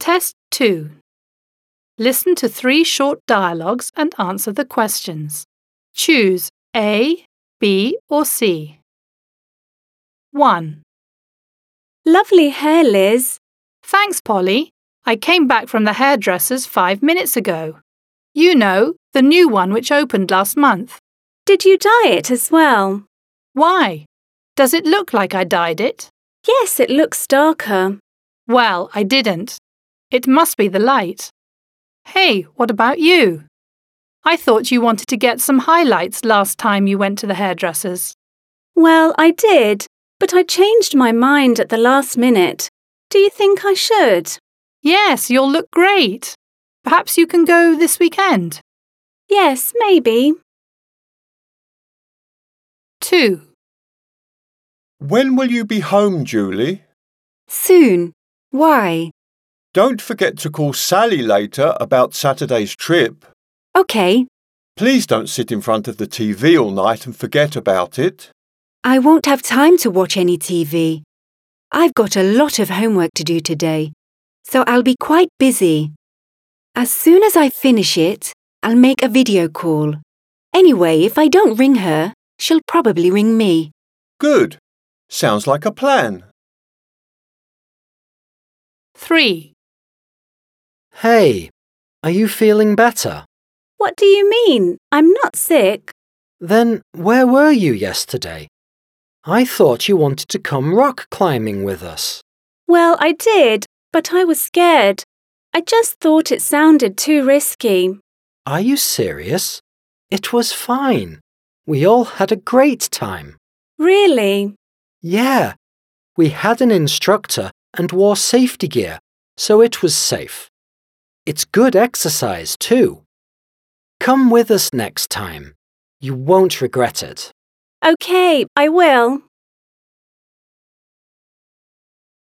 Test 2. Listen to three short dialogues and answer the questions. Choose A, B, or C. 1. Lovely hair, Liz. Thanks, Polly. I came back from the hairdresser's five minutes ago. You know, the new one which opened last month. Did you dye it as well? Why? Does it look like I dyed it? Yes, it looks darker. Well, I didn't. It must be the light. Hey, what about you? I thought you wanted to get some highlights last time you went to the hairdresser's. Well, I did, but I changed my mind at the last minute. Do you think I should? Yes, you'll look great. Perhaps you can go this weekend. Yes, maybe. 2. When will you be home, Julie? Soon. Why? Don't forget to call Sally later about Saturday's trip. OK, Please don't sit in front of the TV all night and forget about it. I won't have time to watch any TV. I've got a lot of homework to do today, so I'll be quite busy. As soon as I finish it, I'll make a video call. Anyway, if I don't ring her, she'll probably ring me. Good. Sounds like a plan. 3. Hey, are you feeling better? What do you mean? I'm not sick. Then where were you yesterday? I thought you wanted to come rock climbing with us. Well, I did, but I was scared. I just thought it sounded too risky. Are you serious? It was fine. We all had a great time. Really? Yeah, we had an instructor and wore safety gear, so it was safe. It's good exercise, too. Come with us next time. You won't regret it. OK, I will.